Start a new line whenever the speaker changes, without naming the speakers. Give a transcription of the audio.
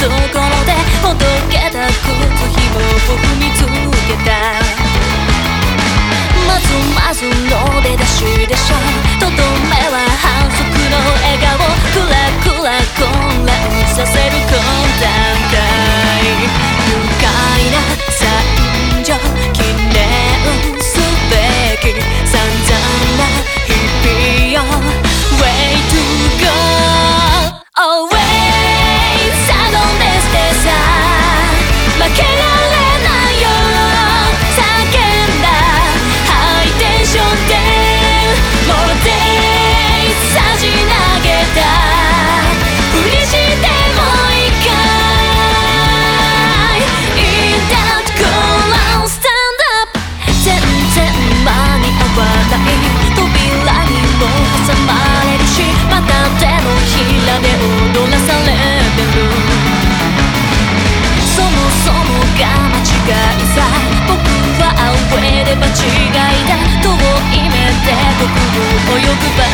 走过ばない扉にも挟まれるしまた手のひらで踊らされてる。そもそもが間違いさ僕は away で間違いだ遠い目で僕を泳ぐ場